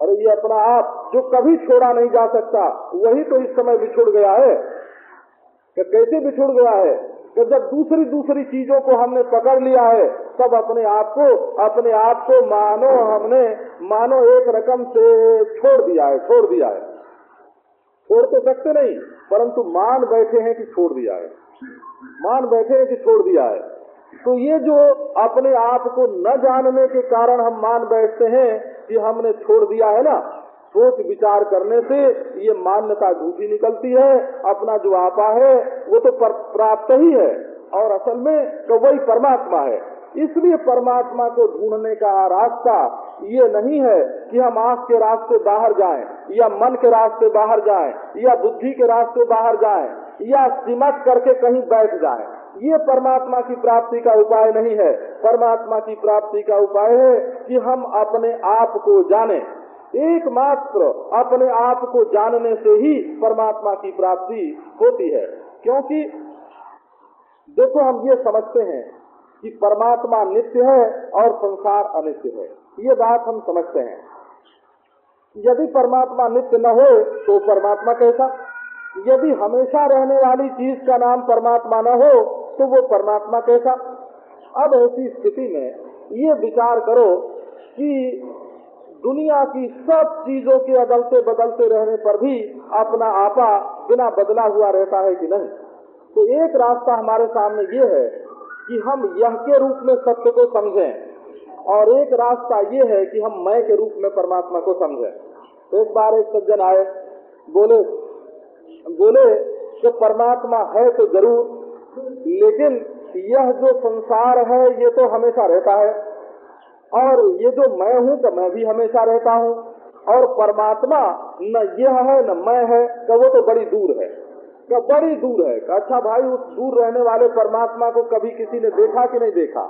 और ये अपना आप जो कभी छोड़ा नहीं जा सकता, वही तो इस समय बिछुड़ गया है। कि कैसे बिछुड़ गया है? कि जब दूसरी दूसरी चीज़ों को हमने पकड़ लिया है, तब अपने आप को, अपने आप को मानो हमने, मानो एक रकम से छोड़ दिया है, छोड़ दिया है। छोड़ तो सकते नहीं, परंतु मान बैठे हैं कि छोड़ दिया है। मान बैठे हैं कि छोड़ दिया है। तो ये जो अपने आप को न जानने के कारण हम मान बैठते हैं कि हमने छोड़ दिया है ना, सोच विचार करने से ये मान्यता झूठी निकलती है, अपना जो आपा है, वो तो प्राप्त ही है, और असल में तो वही परमात्मा है। इसलिए परमात्मा को ढूँढने का रास्ता ये नहीं है कि हम आँख के रास्ते बाहर जाएँ, या मन के रास्ते बाहर जाएँ, या बुद्धि के रास्ते बाहर जाएँ, या सिमट करके कहीं बैठ जाएँ। ये परमात्मा की प्राप्ति का उपाय नहीं है। परमात्मा की प्राप्ति का उपाय है कि हम अपने आप को जाने। एकमात्र अपने आप को जानने से ही परमात्मा की प्राप्ति होती है। क्योंकि देखो, हम ये समझते हैं कि परमात्मा नित्य है और संसार अनित्य है। ये बात हम समझते हैं। यदि परमात्मा नित्य न हो तो परमात्मा कैसा? यदि हमेशा रहने वाली चीज़ का नाम परमात्मा न हो तो वो परमात्मा कैसा? अब ऐसी स्थिति में ये विचार करो कि दुनिया की सब चीज़ों के अदलते बदलते रहने पर भी अपना आपा बिना बदला हुआ रहता है कि नहीं? तो एक रास्ता हमारे सामने ये है कि हम यह के रूप में सत्य को समझें और एक रास्ता ये है कि हम मैं के रूप में परमात्मा को समझें। तो एक बार एक सज्जन आए, बोले बोले कि परमात्मा है तो ज़रूर लेकिन यह जो संसार है, ये तो हमेशा रहता है। और ये जो मैं हूँ तो मैं भी हमेशा रहता हूँ। और परमात्मा न यह है, न मैं है तो वो तो बड़ी दूर है। का बड़ी दूर है। अच्छा भाई, उस दूर रहने वाले परमात्मा को कभी किसी ने देखा कि नहीं देखा?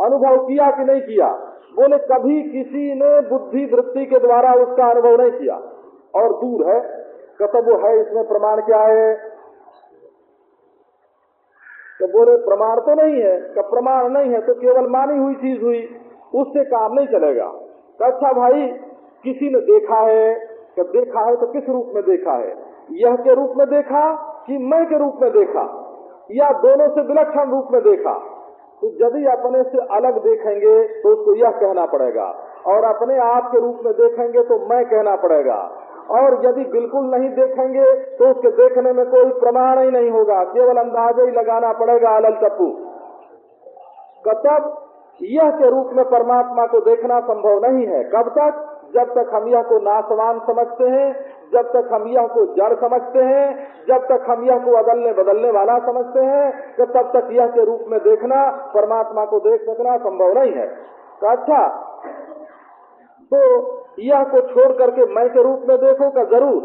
अनुभव किया कि नहीं किया? बोले, कभी किसी ने बुद्धि वृत्ति के द्वारा उसका अनुभव नहीं किया। और दूर है। कतब वो है, इसमें प्रमाण क्या है? तो बोले प्रमाण तो नहीं है, का प्रमाण नहीं है तो केवल मानी हुई चीज़ हुई, उससे काम नहीं चलेगा। तो अच्छा भाई, किसी ने देखा है, कि देखा है तो किस रूप में देखा है? यह के रूप में देखा कि मैं के रूप में देखा? या दोनों से विलक्षण रूप में देखा? तो यदि अपने से अलग देखेंगे तो उसको यह कहना पड़ेगा। और अपने आप के रूप में देखेंगे तो मैं कहना पड़ेगा। और यदि बिल्कुल नहीं देखेंगे तो उसके देखने में कोई प्रमाण ही नहीं होगा। केवल अंदाज़ा ही लगाना पड़ेगा अलल टप्पू कतब यह के रूप में परमात्मा को देखना संभव नहीं है? कब तक? जब तक हम यह को नासवान समझते हैं, जब तक हम यह को जड़ समझते हैं, जब तक हम यह को अदलने बदलने वाला समझते हैं तो तब तक यह के रूप में देखना, परमात्मा को देख सकना संभव नहीं है। अच्छा तो यह को छोड़ करके मैं के रूप में देखो का ज़रूर।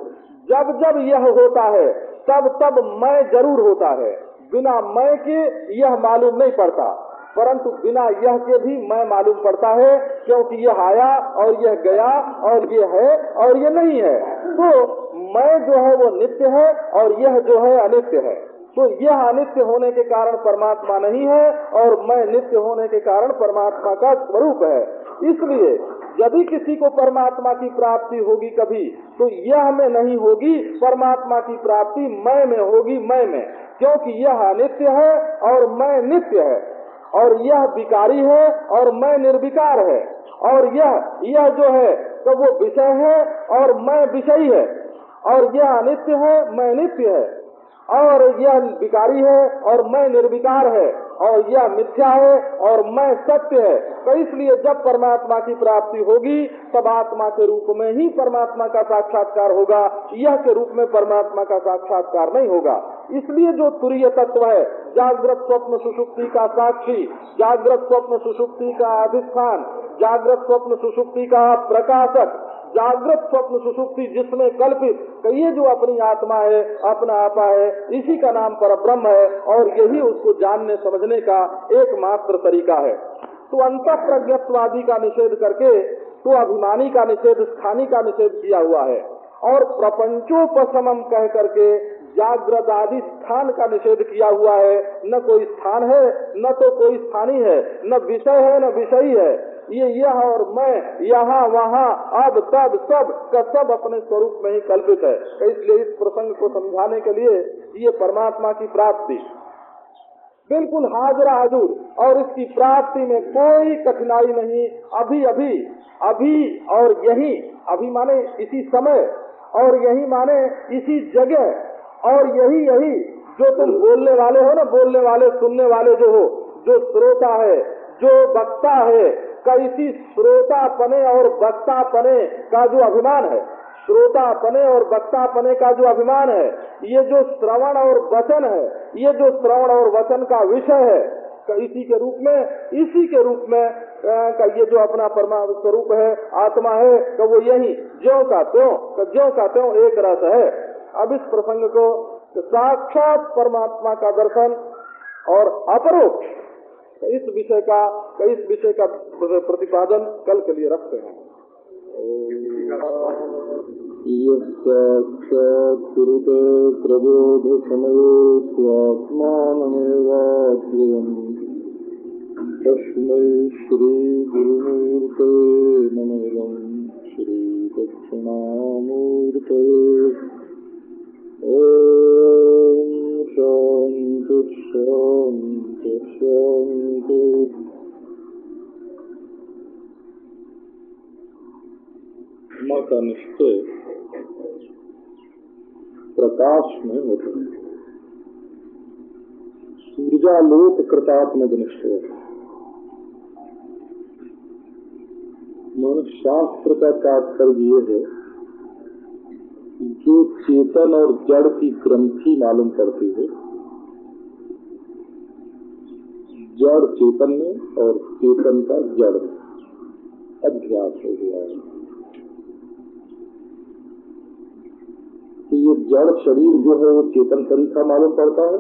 जब जब यह होता है, तब तब मैं ज़रूर होता है। बिना मैं के यह मालूम नहीं पड़ता। परंतु बिना यह के भी मैं मालूम पड़ता है, क्योंकि यह आया और यह गया और ये है और ये नहीं है। तो मैं जो है वो नित्य है और यह जो है अनित्य है। तो यह अनित्य होने के कारण परमात्मा नहीं है और मैं नित्य होने के कारण परमात्मा का स्वरूप है। इसलिए यदि किसी को परमात्मा की प्राप्ति होगी कभी तो यह में नहीं होगी, परमात्मा की प्राप्ति मैं में होगी, मैं में। क्योंकि यह अनित्य है और मैं नित्य है। और यह विकारी है और मैं निर्विकार है। और यह यह जो है तो वो विषय है और मैं विषयी है। और यह अनित्य है, मैं नित्य है। और यह विकारी है और मैं निर्विकार है और यह मिथ्या है और मैं सत्य है। तो इसलिए जब परमात्मा की प्राप्ति होगी, तब आत्मा के रूप में ही परमात्मा का साक्षात्कार होगा। यह के रूप में परमात्मा का साक्षात्कार नहीं होगा। इसलिए जो तुरीय तत्व है, जागृत स्वप्न सुषुप्ति का साक्षी, जागृत स्वप्न सुषुप्ति का अधिष्ठान, जागृत स्वप्न सुषुप्ति का प्रकाशक जागृत स्वप्न सुसुप्ति जिसमें कल्पित ये जो अपनी आत्मा है, अपना आपा है, इसी का नाम पर ब्रह्म है और यही उसको जानने समझने का एकमात्र तरीका है। तो अंत प्रज्ञत्वादी का निषेध करके तो अभिमानी का निषेध, स्थानी का निषेध किया हुआ है। और प्रपंचोपम कह करके जागृत आदि स्थान का निषेध किया हुआ है। न कोई स्थान है, न तो कोई स्थानी है, न विषय है, न विषयी है। ये यह और मैं, यहाँ, वहाँ अब तब सब, का सब अपने स्वरूप में ही कल्पित है। इसलिए इस प्रसंग को समझाने के लिए ये परमात्मा की प्राप्ति। बिल्कुल हाजरा हजूर, और इसकी प्राप्ति में कोई कठिनाई नहीं। अभी अभी अभी और यही, अभी माने इसी समय, और यही माने इसी जगह, और यही यही, जो तुम बोलने वाले हो ना, बोलने वाले, सुनने वाले जो हो, जो श्रोता है, जो वक्ता है कैसी श्रोता पने और वक्ता पने का जो अभिमान है। श्रोता पने और वक्ता पने का जो अभिमान है, ये जो श्रवण और वचन है, ये जो श्रवण और वचन का विषय है इसी के रूप में, इसी के रूप में का, ये जो अपना परमा स्वरूप है, आत्मा है तो वो यही, ज्यो का त्यों ज्यो का त्यों एक रस है। अब इस प्रसंग को साक्षात परमात्मा का दर्शन और अपरोक्ष इस विषय का, इस विषय का प्रतिपादन कल के लिए रखते हैं। यक्षात्ते प्रबोध समय स्वात्मानमेवाद्वयम् तस्मै श्रीगुरुमूर्ते नमः श्रीदक्षिणामूर्ते का निश्चय प्रकाश में होता है सूर्यालोक कृतात्मक निश्चय मनुष्य शास्त्र का तात्पर्य ये है जो चेतन और जड़ की ग्रंथि मालूम करती है, जड़ चेतन में और चेतन का जड़ में अभ्यास हो गया है। तो ये जड़ शरीर जो है, वो चेतन शरीर का मालूम पड़ता है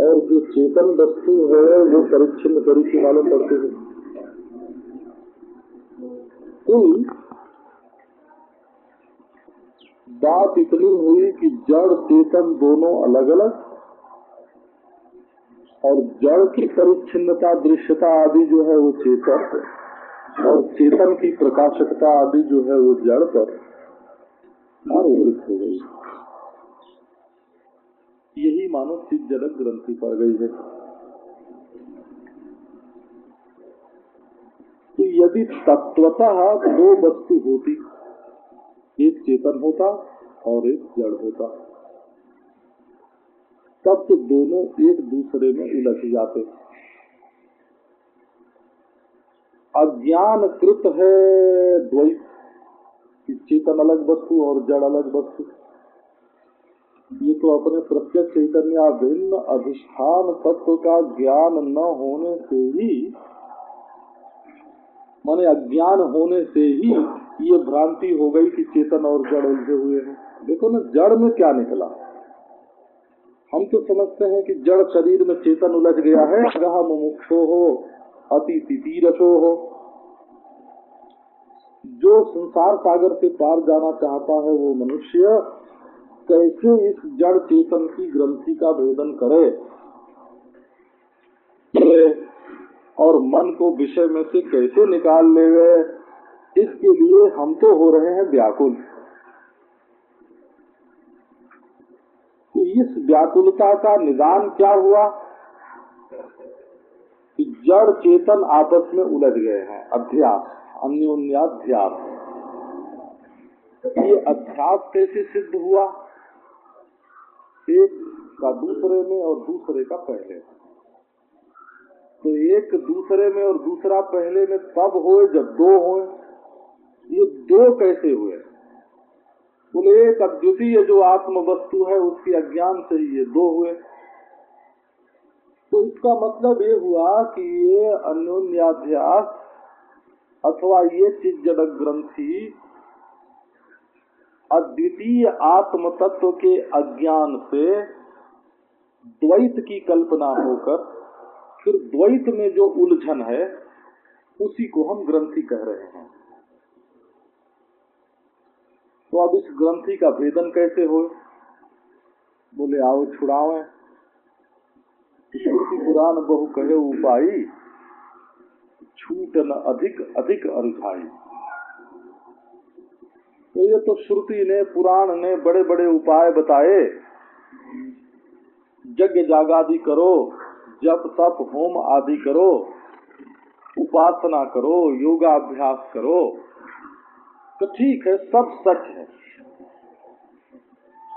और जो चेतन वस्तु है, वो परिच्छिन्न शरीर मालूम पड़ती है कुल बात इतनी हुई कि जड़, चेतन दोनों अलग अलग और जड़ की परिच्छिन्नता, दृश्यता आदि जो है वो चेतन और चेतन की प्रकाशकता आदि जो है वो जड़ पर आरोपित हो गई। यही मानो चित जनक ग्रंथि पड़ गई है। तो यदि तत्वतः दो वस्तु होती, एक चेतन होता और एक जड़ होता तब तो दोनों एक दूसरे में उलझ जाते अज्ञान कृत है द्वैत चेतन अलग वस्तु और जड़ अलग वस्तु। ये तो अपने प्रत्यक्ष चैतन्य, भिन्न अधिष्ठान तत्व का ज्ञान न होने से ही माने अज्ञान होने से ही ये भ्रांति हो गई कि चेतन और जड़ उलझे हुए हैं। देखो ना, जड़ में क्या निकला? हम तो समझते हैं कि जड़ शरीर में चेतन उलझ गया है। अगह मुमुक्षो हो अति तितीरसो हो। जो संसार सागर से पार जाना चाहता है वो मनुष्य कैसे इस जड़ चेतन की ग्रंथि का भेदन करे? और मन को विषय में से कैसे निकाल ले गए इसके लिए हम तो हो रहे हैं व्याकुल। तो इस व्याकुलता का निदान क्या हुआ? कि जड़ चेतन आपस में उलझ गए हैं। अध्यास, अन्योन्याध्यास। ये अध्यास कैसे सिद्ध हुआ? एक का दूसरे में और दूसरे का पहले तो एक दूसरे में और दूसरा पहले में तब होए जब दो होए। ये दो कैसे हुए? बोले, एक अद्वितीय जो आत्म वस्तु है, उसके अज्ञान से ही ये दो हुए। तो इसका मतलब ये हुआ कि ये अन्योन्याध्यास अथवा ये चिज जड़क ग्रंथि अद्वितीय आत्म तत्व के अज्ञान से द्वैत की कल्पना होकर फिर द्वैत में जो उलझन है, उसी को हम ग्रंथि कह रहे हैं। तो अब इस ग्रंथि का भेदन कैसे हो बोले, आओ छुड़ावे पुराण बहु कहे उपाई छूट न अधिक अधिक अरुझाई तो ये तो श्रुति ने, पुराण ने बड़े बड़े उपाय बताए। यज्ञ जागादि करो जप, तप, होम आदि करो, उपासना करो, योगाभ्यास करो तो ठीक है, सब सच है।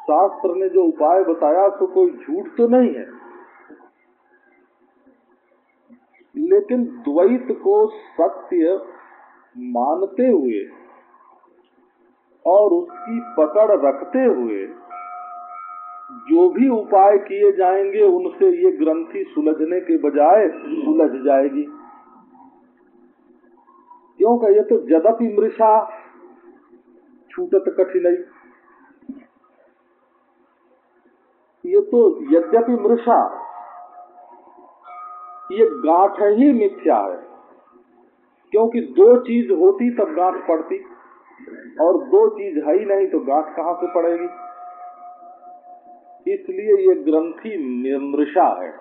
शास्त्र ने जो उपाय बताया तो कोई झूठ तो नहीं है। लेकिन द्वैत को सत्य मानते हुए और उसकी पकड़ रखते हुए जो भी उपाय किए जाएँगे, उनसे ये ग्रंथि सुलझने के बजाय सुलझ जाएगी। क्योंकि ये तो जदपि मृषा छूटत कठिनाई। ये तो यद्यपि मृषा, ये गांठ ही मिथ्या है। क्योंकि दो चीज़ होती तब गांठ पड़ती, और दो चीज़ है ही नहीं तो गांठ कहाँ से पड़ेगी? इसलिए ये ग्रंथि मृषा है।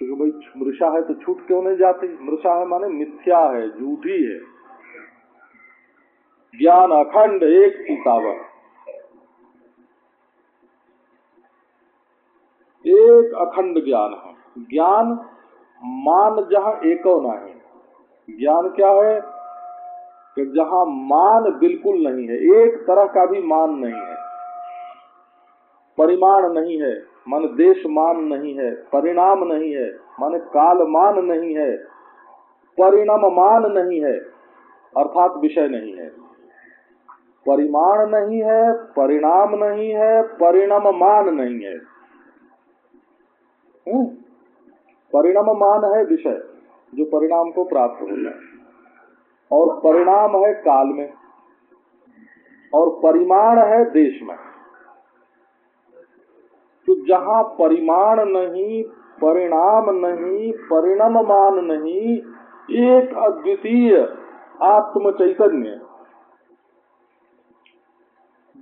तो भाई मृषा है तो छूट क्यों नहीं जाती? मृषा है माने मिथ्या है, झूठी है। ज्ञान अखंड एक सीतावर एक अखंड ज्ञान है। ज्ञान मान जहाँ एको नहीं ज्ञान क्या है? कि जहाँ मान बिल्कुल नहीं है। एक तरह का भी मान नहीं है। परिमाण नहीं है, मन देश मान नहीं है, परिणाम नहीं है, मन काल मान नहीं है परिणाम मान नहीं है, अर्थात विषय नहीं है। परिमाण नहीं है, परिणाम नहीं है परिणाम मान नहीं है। हम्म? परिणाम मान है विषय, जो परिणाम को प्राप्त है और परिणाम है काल में, और परिमाण है देश में। तो जहाँ परिमाण नहीं, परिणाम नहीं परिणाम मान नहीं, एक अद्वितीय आत्म चैतन्य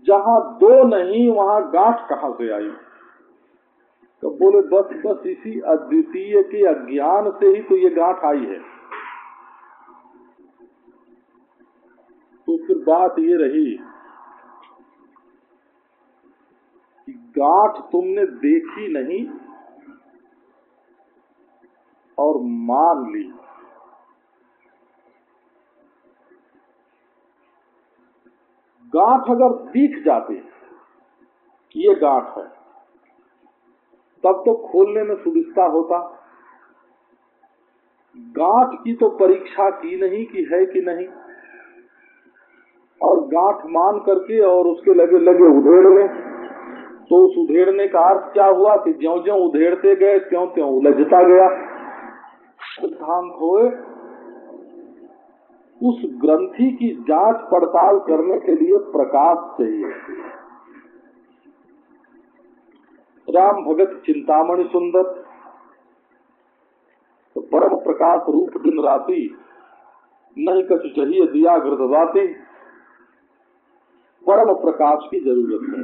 जहाँ दो नहीं, वहाँ गांठ कहाँ से आई? तो बोले, बस बस इसी अद्वितीय के अज्ञान से ही तो ये गांठ आई है। तो फिर बात ये रही कि गांठ तुमने देखी नहीं और मान ली। गांठ अगर दिख जाते कि ये गांठ है, तब तो खोलने में सुविधा होता। गांठ की तो परीक्षा की नहीं कि है कि नहीं, और गांठ मान करके और उसके लगे लगे उधेड़ने तो उस उधेड़ने का अर्थ क्या हुआ कि ज्यो ज्यो उधेड़ते गए त्यों त्यों उलझता गया। सिद्धांत होए, उस ग्रंथि की जाँच पड़ताल करने के लिए प्रकाश चाहिए। राम भगत चिंतामणि सुंदर तो परम प्रकाश रूप दिन राति नहीं कछु चाहिए, दिया गृदवाती परम प्रकाश की ज़रूरत है।